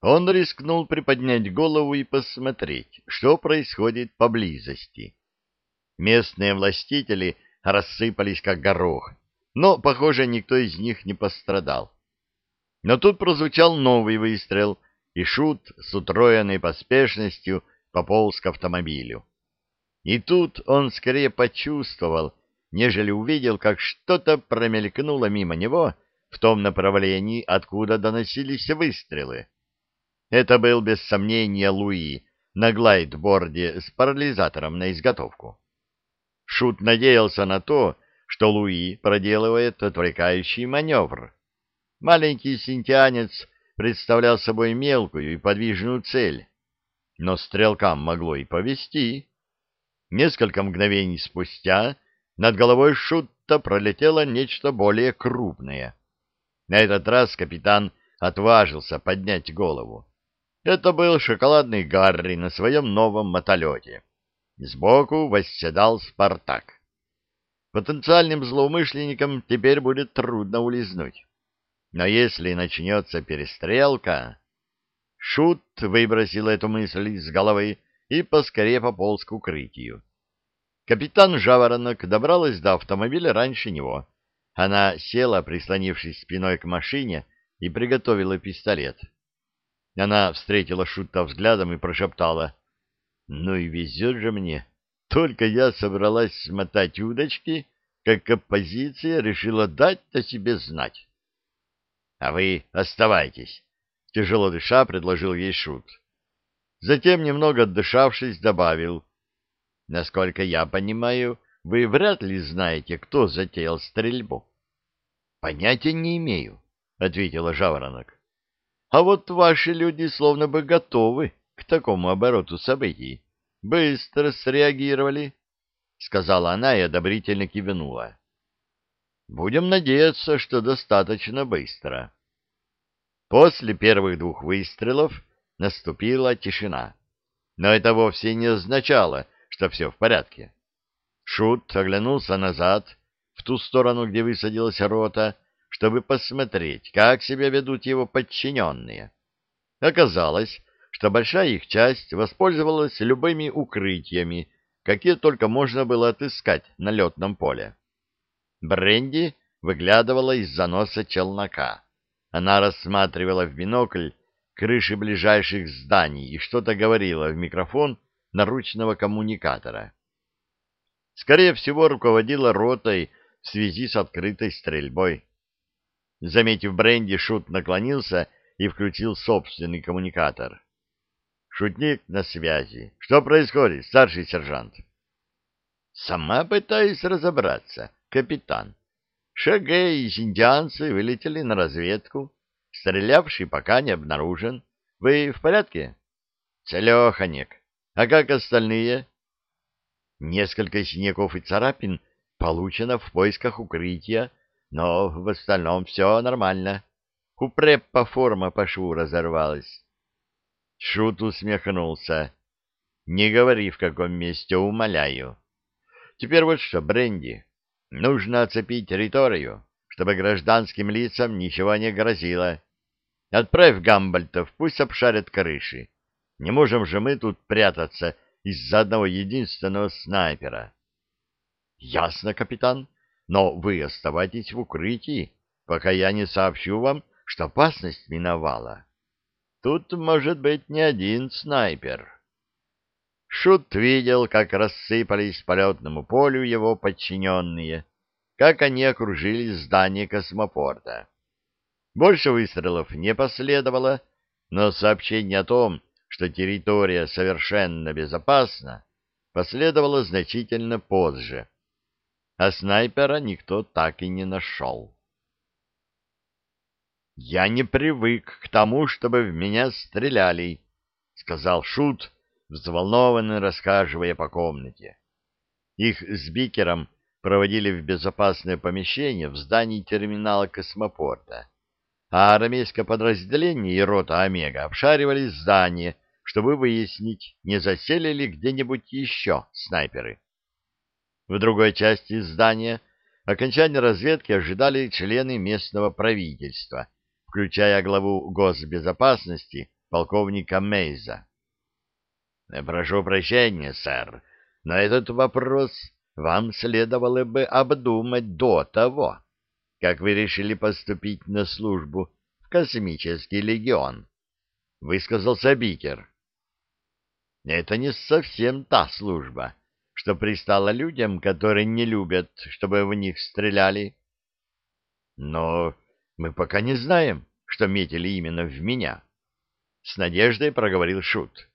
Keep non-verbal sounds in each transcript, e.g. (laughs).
Он рискнул приподнять голову и посмотреть, что происходит поблизости. Местные властители рассыпались как горох, но, похоже, никто из них не пострадал. Но тут прозвучал новый выстрел, и Шут с утроенной поспешностью пополз к автомобилю. И тут он скорее почувствовал, нежели увидел, как что-то промелькнуло мимо него в том направлении, откуда доносились выстрелы. Это был, без сомнения, Луи на глайдборде с парализатором на изготовку. Шут надеялся на то, что Луи проделывает отвлекающий маневр. Маленький синтианец представлял собой мелкую и подвижную цель, но стрелкам могло и повести. Несколько мгновений спустя над головой Шутта пролетело нечто более крупное. На этот раз капитан отважился поднять голову. Это был шоколадный Гарри на своем новом мотолете. Сбоку восседал Спартак. Потенциальным злоумышленникам теперь будет трудно улизнуть. Но если начнется перестрелка... Шут выбросил эту мысль из головы и поскорее пополз к укрытию. Капитан Жаворонок добралась до автомобиля раньше него. Она села, прислонившись спиной к машине, и приготовила пистолет. Она встретила Шута взглядом и прошептала. — Ну и везет же мне. Только я собралась смотать удочки, как оппозиция решила дать о себе знать. — А вы оставайтесь, — тяжело дыша предложил ей Шут. Затем, немного отдышавшись, добавил. — Насколько я понимаю, вы вряд ли знаете, кто затеял стрельбу. — Понятия не имею, — ответила Жаворонок. А вот ваши люди словно бы готовы к такому обороту событий. Быстро среагировали, — сказала она и одобрительно кивнула. Будем надеяться, что достаточно быстро. После первых двух выстрелов наступила тишина. Но это вовсе не означало, что все в порядке. Шут оглянулся назад, в ту сторону, где высадилась рота, чтобы посмотреть, как себя ведут его подчиненные. Оказалось, что большая их часть воспользовалась любыми укрытиями, какие только можно было отыскать на летном поле. Бренди выглядывала из-за носа челнока. Она рассматривала в бинокль крыши ближайших зданий и что-то говорила в микрофон наручного коммуникатора. Скорее всего, руководила ротой в связи с открытой стрельбой. Заметив бренди, Шут наклонился и включил собственный коммуникатор. «Шутник на связи. Что происходит, старший сержант?» «Сама пытаюсь разобраться, капитан. Шагей и индианцы вылетели на разведку. Стрелявший пока не обнаружен. Вы в порядке?» «Целеханек. А как остальные?» «Несколько синяков и царапин получено в поисках укрытия но в остальном все нормально. У Преппа форма по шву разорвалась. Шут усмехнулся. Не говори, в каком месте, умоляю. Теперь вот что, Бренди, нужно оцепить территорию, чтобы гражданским лицам ничего не грозило. Отправь гамбальтов, пусть обшарят крыши. Не можем же мы тут прятаться из-за одного единственного снайпера. — Ясно, капитан но вы оставайтесь в укрытии, пока я не сообщу вам, что опасность миновала. Тут может быть не один снайпер. Шут видел, как рассыпались по летному полю его подчиненные, как они окружили здание космопорта. Больше выстрелов не последовало, но сообщение о том, что территория совершенно безопасна, последовало значительно позже а снайпера никто так и не нашел. «Я не привык к тому, чтобы в меня стреляли», — сказал Шут, взволнованно расхаживая по комнате. Их с Бикером проводили в безопасное помещение в здании терминала космопорта, а армейское подразделение и рота Омега обшаривали здание, чтобы выяснить, не засели ли где-нибудь еще снайперы. В другой части здания окончания разведки ожидали члены местного правительства, включая главу госбезопасности полковника Мейза. Прошу прощения, сэр, но этот вопрос вам следовало бы обдумать до того, как вы решили поступить на службу в космический легион, — высказался Бикер. Это не совсем та служба, что пристала людям, которые не любят, чтобы в них стреляли. Но мы пока не знаем, что метили именно в меня. С надеждой проговорил Шут.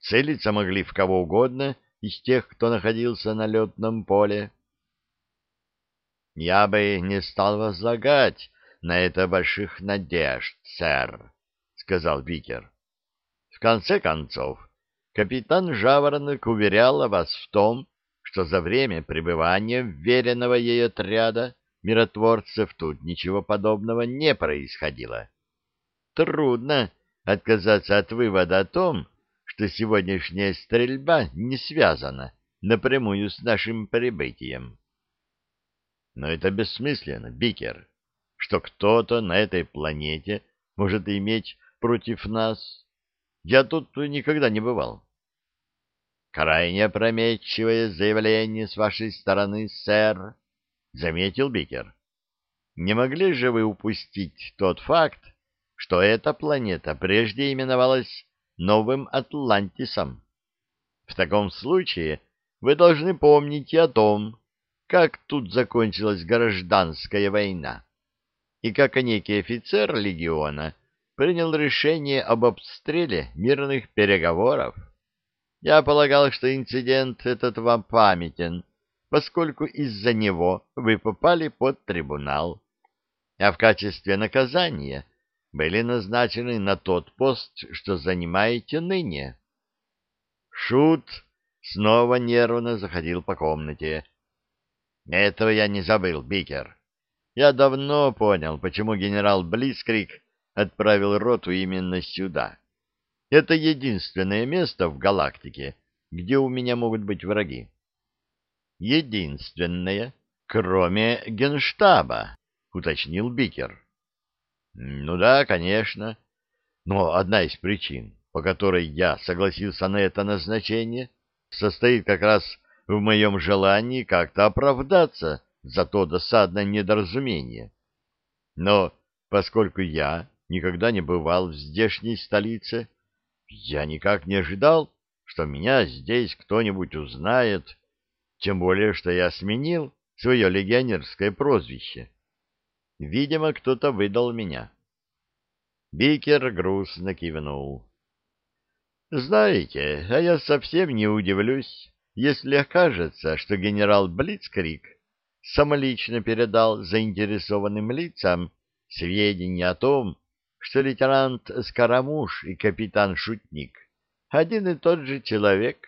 Целиться могли в кого угодно из тех, кто находился на летном поле. Я бы не стал возлагать на это больших надежд, сэр, — сказал Викер. В конце концов, капитан Жаворонок уверяла вас в том, что за время пребывания веренного ей отряда миротворцев тут ничего подобного не происходило. Трудно отказаться от вывода о том, что сегодняшняя стрельба не связана напрямую с нашим прибытием. Но это бессмысленно, Бикер, что кто-то на этой планете может иметь против нас. Я тут никогда не бывал. Крайне опрометчивое заявление с вашей стороны, сэр, — заметил Бикер. Не могли же вы упустить тот факт, что эта планета прежде именовалась Новым Атлантисом? В таком случае вы должны помнить и о том, как тут закончилась гражданская война, и как некий офицер легиона принял решение об обстреле мирных переговоров. Я полагал, что инцидент этот вам памятен, поскольку из-за него вы попали под трибунал, а в качестве наказания были назначены на тот пост, что занимаете ныне. Шут снова нервно заходил по комнате. Этого я не забыл, Бикер. Я давно понял, почему генерал Блицкрик отправил роту именно сюда. Это единственное место в галактике, где у меня могут быть враги. Единственное, кроме генштаба, уточнил Бикер. Ну да, конечно. Но одна из причин, по которой я согласился на это назначение, состоит как раз в моем желании как-то оправдаться за то досадное недоразумение. Но поскольку я никогда не бывал в здешней столице, я никак не ожидал, что меня здесь кто-нибудь узнает, тем более, что я сменил свое легионерское прозвище. Видимо, кто-то выдал меня. Бикер грустно кивнул. Знаете, а я совсем не удивлюсь, если окажется, что генерал Блицкрик самолично передал заинтересованным лицам сведения о том, что лейтенант Скоромуш и капитан Шутник один и тот же человек.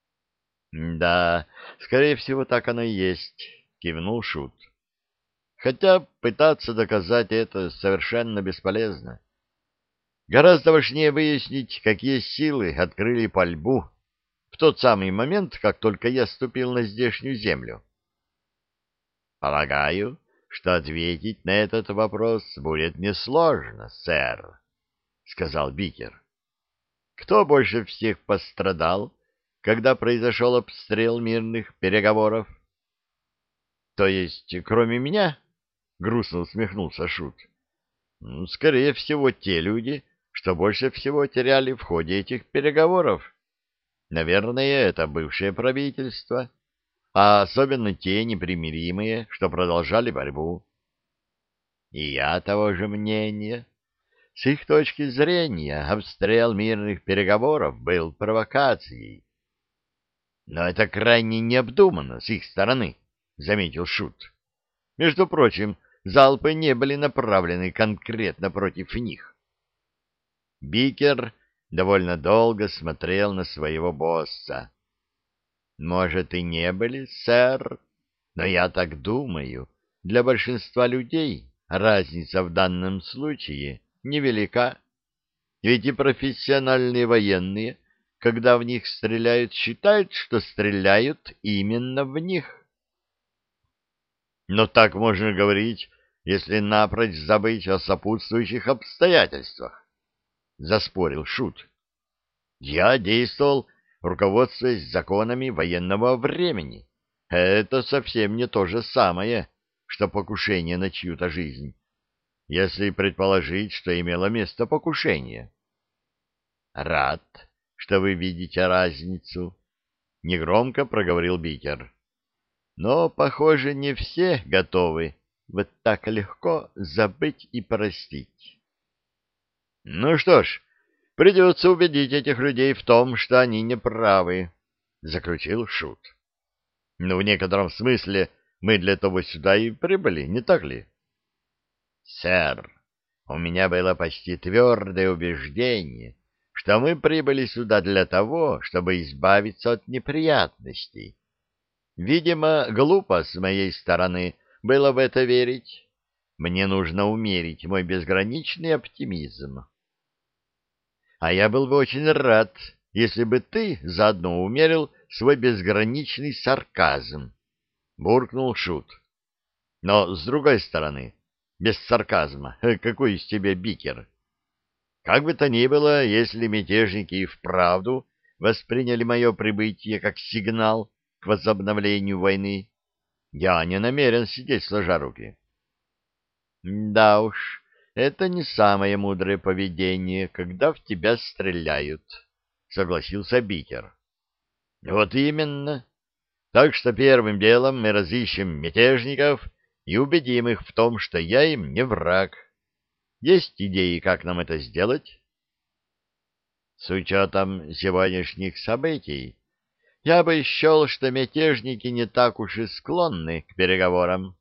— Да, скорее всего, так оно и есть, — кивнул Шут. — Хотя пытаться доказать это совершенно бесполезно. Гораздо важнее выяснить, какие силы открыли пальбу в тот самый момент, как только я ступил на здешнюю землю. — Полагаю, что ответить на этот вопрос будет несложно, сэр, — сказал Бикер. — Кто больше всех пострадал, когда произошел обстрел мирных переговоров? — То есть, кроме меня? — грустно усмехнулся Шут. — Скорее всего, те люди, что больше всего теряли в ходе этих переговоров. Наверное, это бывшее правительство. — а особенно те непримиримые, что продолжали борьбу. И я того же мнения. С их точки зрения обстрел мирных переговоров был провокацией. Но это крайне необдуманно с их стороны, — заметил Шут. Между прочим, залпы не были направлены конкретно против них. Бикер довольно долго смотрел на своего босса. Может, и не были, сэр, но я так думаю, для большинства людей разница в данном случае невелика. Ведь и профессиональные военные, когда в них стреляют, считают, что стреляют именно в них. Но так можно говорить, если напрочь забыть о сопутствующих обстоятельствах. заспорил Шут. Я действовал, руководствуясь законами военного времени. Это совсем не то же самое, что покушение на чью-то жизнь, если предположить, что имело место покушение. Рад, что вы видите разницу, — негромко проговорил Бикер. Но, похоже, не все готовы вот так легко забыть и простить. Ну что ж, придется убедить этих людей в том, что они неправы, — заключил Шут. Ну, в некотором смысле мы для того сюда и прибыли, не так ли? Сэр, у меня было почти твердое убеждение, что мы прибыли сюда для того, чтобы избавиться от неприятностей. Видимо, глупо с моей стороны было в это верить. Мне нужно умерить мой безграничный оптимизм. А я был бы очень рад, если бы ты заодно умерил свой безграничный сарказм, — буркнул Шут. Но, с другой стороны, без сарказма, (laughs) какой из тебя бикер? Как бы то ни было, если мятежники и вправду восприняли мое прибытие как сигнал к возобновлению войны, я не намерен сидеть сложа руки. Да уж, это не самое мудрое поведение, когда в тебя стреляют, — согласился Бикер. Вот именно. Так что первым делом мы разыщем мятежников и убедим их в том, что я им не враг. Есть идеи, как нам это сделать? С учетом сегодняшних событий, я бы счел, что мятежники не так уж и склонны к переговорам.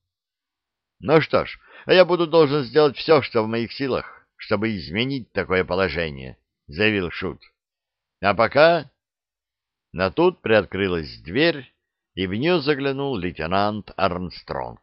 Ну что ж, а я буду должен сделать все, что в моих силах, чтобы изменить такое положение, — заявил Шут. А пока но тут приоткрылась дверь, и в нее заглянул лейтенант Армстронг.